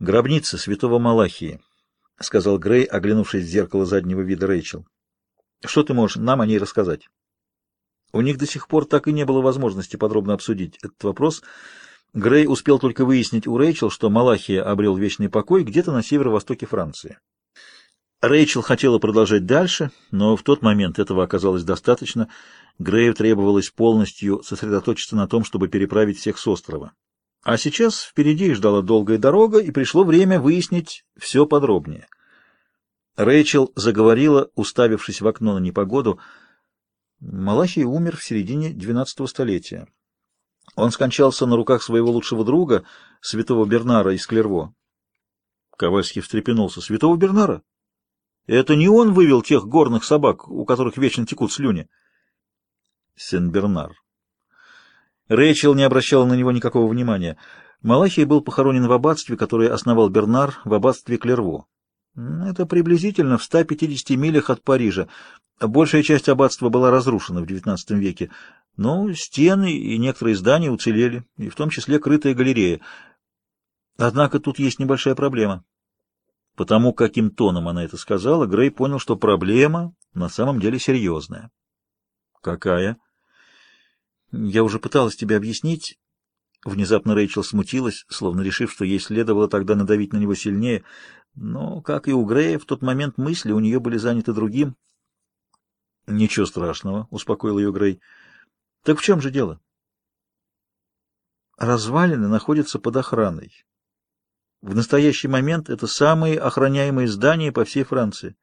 Гробница святого Малахии, — сказал Грей, оглянувшись в зеркало заднего вида Рэйчел. — Что ты можешь нам о ней рассказать? У них до сих пор так и не было возможности подробно обсудить этот вопрос. Грей успел только выяснить у Рэйчел, что Малахия обрел вечный покой где-то на северо-востоке Франции. Рэйчел хотела продолжать дальше, но в тот момент этого оказалось достаточно. Грею требовалось полностью сосредоточиться на том, чтобы переправить всех с острова. А сейчас впереди ждала долгая дорога, и пришло время выяснить все подробнее. Рэйчел заговорила, уставившись в окно на непогоду. Малахий умер в середине двенадцатого столетия. Он скончался на руках своего лучшего друга, святого Бернара из Клерво. Ковальский встрепенулся. «Святого Бернара? Это не он вывел тех горных собак, у которых вечно текут слюни?» Сен-Бернар. Рэйчел не обращала на него никакого внимания. Малахий был похоронен в аббатстве, которое основал Бернар, в аббатстве Клерво. Это приблизительно в 150 милях от Парижа. Большая часть аббатства была разрушена в XIX веке, но стены и некоторые здания уцелели, и в том числе крытая галерея. Однако тут есть небольшая проблема. Потому каким тоном она это сказала, Грей понял, что проблема на самом деле серьезная. Какая? Я уже пыталась тебе объяснить. Внезапно Рэйчел смутилась, словно решив, что ей следовало тогда надавить на него сильнее. Но, как и у Грея, в тот момент мысли у нее были заняты другим. «Ничего страшного», — успокоил ее Грей. «Так в чем же дело?» Развалины находятся под охраной. В настоящий момент это самые охраняемые здания по всей Франции.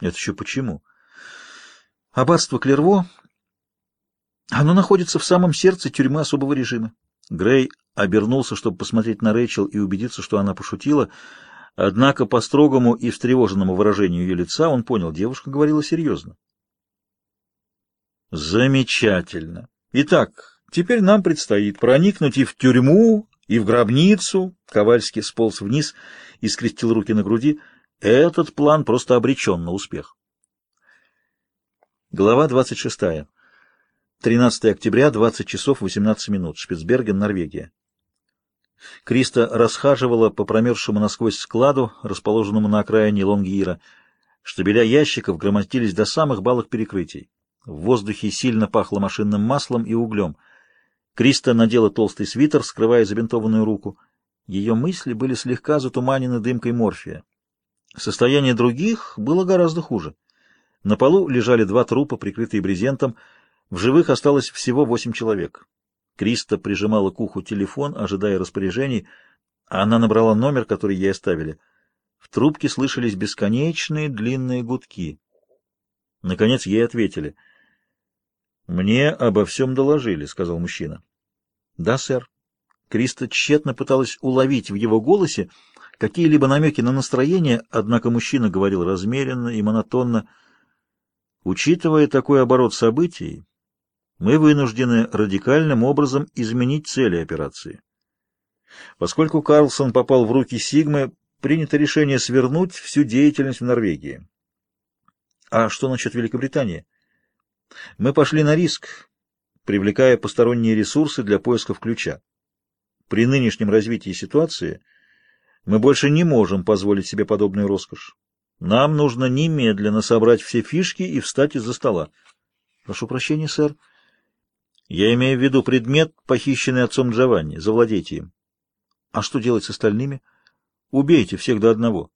Это еще почему? Аббатство Клерво оно находится в самом сердце тюрьмы особого режима. Грей обернулся, чтобы посмотреть на Рэйчел и убедиться, что она пошутила, однако по строгому и встревоженному выражению ее лица он понял, девушка говорила серьезно. Замечательно. Итак, теперь нам предстоит проникнуть и в тюрьму, и в гробницу. Ковальский сполз вниз и скрестил руки на груди. Этот план просто обречен на успех. Глава двадцать шестая. 13 октября, 20 часов 18 минут. Шпицберген, Норвегия. Криста расхаживала по промерзшему насквозь складу, расположенному на окраине Лонгира. Штабеля ящиков громоздились до самых балок перекрытий. В воздухе сильно пахло машинным маслом и углем. Криста надела толстый свитер, скрывая забинтованную руку. Ее мысли были слегка затуманены дымкой морфия. Состояние других было гораздо хуже. На полу лежали два трупа, прикрытые брезентом, в живых осталось всего восемь человек. Криста прижимала к уху телефон, ожидая распоряжений, а она набрала номер, который ей оставили. В трубке слышались бесконечные длинные гудки. Наконец ей ответили. «Мне обо всем доложили», — сказал мужчина. «Да, сэр». Криста тщетно пыталась уловить в его голосе какие-либо намеки на настроение, однако мужчина говорил размеренно и монотонно. Учитывая такой оборот событий, мы вынуждены радикальным образом изменить цели операции. Поскольку Карлсон попал в руки Сигмы, принято решение свернуть всю деятельность в Норвегии. А что насчет Великобритании? Мы пошли на риск, привлекая посторонние ресурсы для поисков ключа. При нынешнем развитии ситуации мы больше не можем позволить себе подобную роскошь. Нам нужно немедленно собрать все фишки и встать из-за стола. Прошу прощения, сэр. Я имею в виду предмет, похищенный отцом Джованни. Завладейте им. А что делать с остальными? Убейте всех до одного.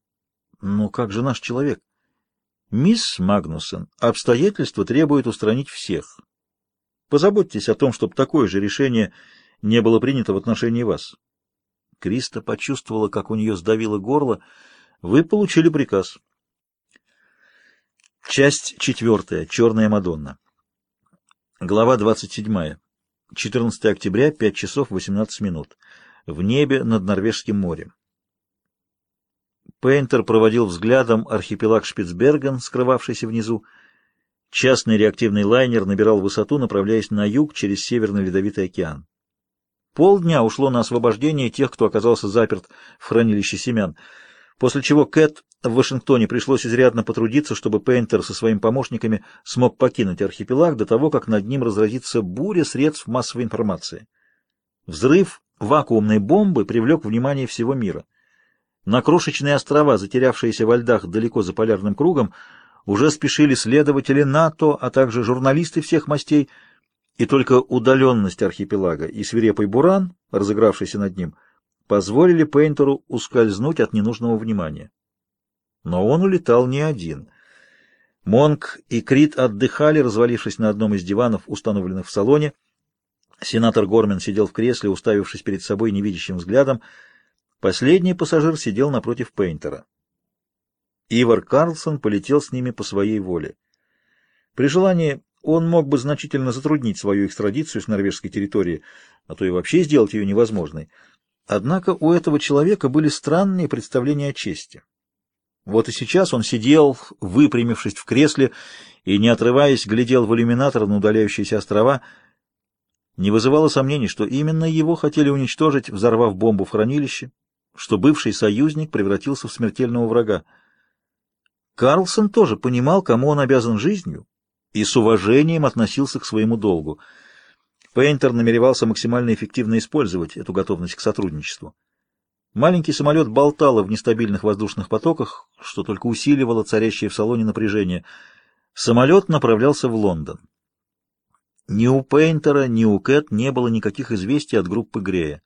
Но как же наш человек? Мисс Магнусон, обстоятельства требуют устранить всех. Позаботьтесь о том, чтобы такое же решение не было принято в отношении вас. Криста почувствовала, как у нее сдавило горло. Вы получили приказ. Часть четвертая. Черная Мадонна. Глава 27. 14 октября, 5 часов 18 минут. В небе над Норвежским морем. Пейнтер проводил взглядом архипелаг Шпицберген, скрывавшийся внизу. Частный реактивный лайнер набирал высоту, направляясь на юг через Северный Ледовитый океан. Полдня ушло на освобождение тех, кто оказался заперт в хранилище семян, после чего Кэт в Вашингтоне пришлось изрядно потрудиться, чтобы Пейнтер со своими помощниками смог покинуть архипелаг до того, как над ним разразится буря средств массовой информации. Взрыв вакуумной бомбы привлек внимание всего мира. На крошечные острова, затерявшиеся во льдах далеко за полярным кругом, уже спешили следователи НАТО, а также журналисты всех мастей, и только удаленность архипелага и свирепый буран, разыгравшийся над ним, позволили Пейнтеру ускользнуть от ненужного внимания. Но он улетал не один. Монк и Крит отдыхали, развалившись на одном из диванов, установленных в салоне. Сенатор Гормен сидел в кресле, уставившись перед собой невидящим взглядом. Последний пассажир сидел напротив Пейнтера. Ивар Карлсон полетел с ними по своей воле. При желании он мог бы значительно затруднить свою экстрадицию с норвежской территории, а то и вообще сделать ее невозможной. Однако у этого человека были странные представления о чести. Вот и сейчас он сидел, выпрямившись в кресле, и, не отрываясь, глядел в иллюминатор на удаляющиеся острова. Не вызывало сомнений, что именно его хотели уничтожить, взорвав бомбу в хранилище, что бывший союзник превратился в смертельного врага. Карлсон тоже понимал, кому он обязан жизнью, и с уважением относился к своему долгу. Пейнтер намеревался максимально эффективно использовать эту готовность к сотрудничеству. Маленький самолет болтало в нестабильных воздушных потоках, что только усиливало царящее в салоне напряжение. Самолет направлялся в Лондон. Ни у Пейнтера, ни у Кэт не было никаких известий от группы Грея.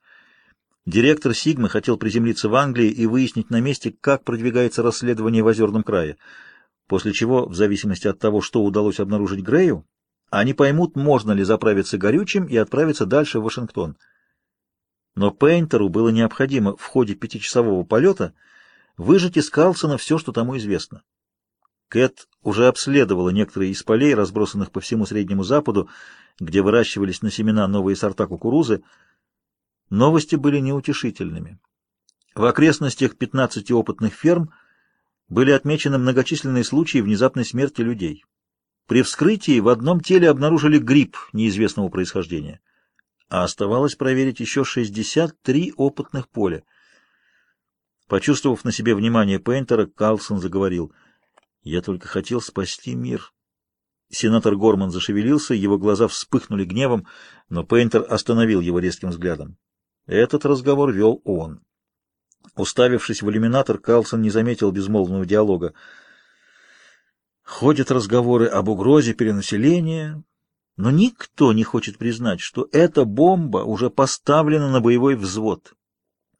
Директор Сигмы хотел приземлиться в Англии и выяснить на месте, как продвигается расследование в Озерном крае, после чего, в зависимости от того, что удалось обнаружить Грею, они поймут, можно ли заправиться горючим и отправиться дальше в Вашингтон. Но Пейнтеру было необходимо в ходе пятичасового полета выжать из Карлсона все, что тому известно. Кэт уже обследовала некоторые из полей, разбросанных по всему Среднему Западу, где выращивались на семена новые сорта кукурузы, Новости были неутешительными. В окрестностях 15 опытных ферм были отмечены многочисленные случаи внезапной смерти людей. При вскрытии в одном теле обнаружили грипп неизвестного происхождения, а оставалось проверить еще 63 опытных поля. Почувствовав на себе внимание Пейнтера, Карлсон заговорил. «Я только хотел спасти мир». Сенатор Горман зашевелился, его глаза вспыхнули гневом, но Пейнтер остановил его резким взглядом. Этот разговор вел он. Уставившись в иллюминатор, Карлсон не заметил безмолвного диалога. Ходят разговоры об угрозе перенаселения, но никто не хочет признать, что эта бомба уже поставлена на боевой взвод.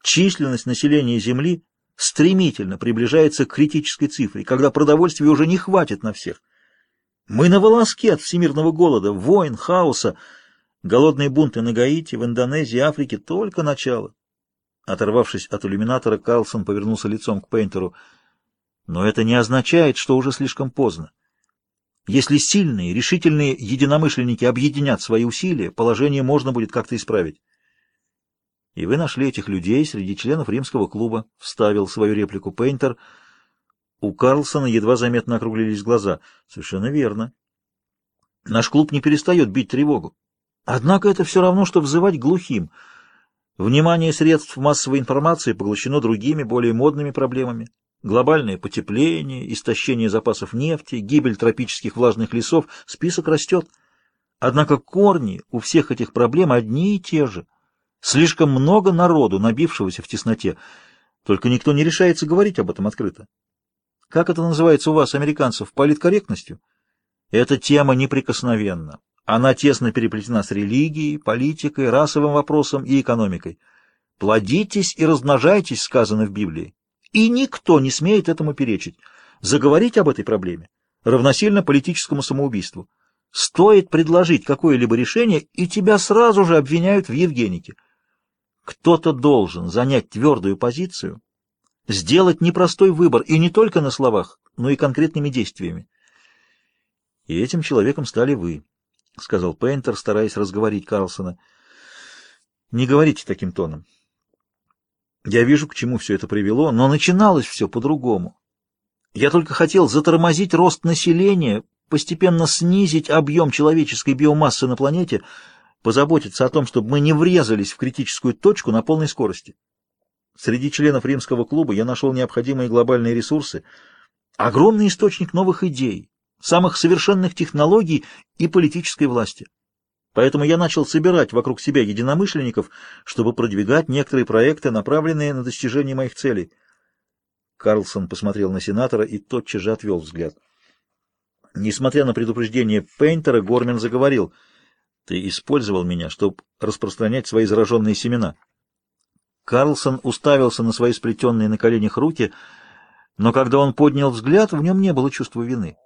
Численность населения Земли стремительно приближается к критической цифре, когда продовольствия уже не хватит на всех. Мы на волоске от всемирного голода, войн, хаоса, Голодные бунты на Гаити, в Индонезии, Африке — только начало. Оторвавшись от иллюминатора, Карлсон повернулся лицом к Пейнтеру. Но это не означает, что уже слишком поздно. Если сильные, решительные единомышленники объединят свои усилия, положение можно будет как-то исправить. И вы нашли этих людей среди членов римского клуба, — вставил свою реплику Пейнтер. У Карлсона едва заметно округлились глаза. Совершенно верно. Наш клуб не перестает бить тревогу. Однако это все равно, что взывать глухим. Внимание средств массовой информации поглощено другими, более модными проблемами. Глобальное потепление, истощение запасов нефти, гибель тропических влажных лесов. Список растет. Однако корни у всех этих проблем одни и те же. Слишком много народу, набившегося в тесноте. Только никто не решается говорить об этом открыто. Как это называется у вас, американцев, политкорректностью? Эта тема неприкосновенна. Она тесно переплетена с религией, политикой, расовым вопросом и экономикой. «Плодитесь и размножайтесь», сказано в Библии. И никто не смеет этому перечить. Заговорить об этой проблеме равносильно политическому самоубийству. Стоит предложить какое-либо решение, и тебя сразу же обвиняют в Евгенике. Кто-то должен занять твердую позицию, сделать непростой выбор, и не только на словах, но и конкретными действиями. И этим человеком стали вы. — сказал Пейнтер, стараясь разговорить Карлсона. «Не говорите таким тоном. Я вижу, к чему все это привело, но начиналось все по-другому. Я только хотел затормозить рост населения, постепенно снизить объем человеческой биомассы на планете, позаботиться о том, чтобы мы не врезались в критическую точку на полной скорости. Среди членов римского клуба я нашел необходимые глобальные ресурсы, огромный источник новых идей, самых совершенных технологий и политической власти. Поэтому я начал собирать вокруг себя единомышленников, чтобы продвигать некоторые проекты, направленные на достижение моих целей. Карлсон посмотрел на сенатора и тотчас же отвел взгляд. Несмотря на предупреждение Пейнтера, Гормен заговорил. «Ты использовал меня, чтобы распространять свои зараженные семена». Карлсон уставился на свои сплетенные на коленях руки, но когда он поднял взгляд, в нем не было чувства вины.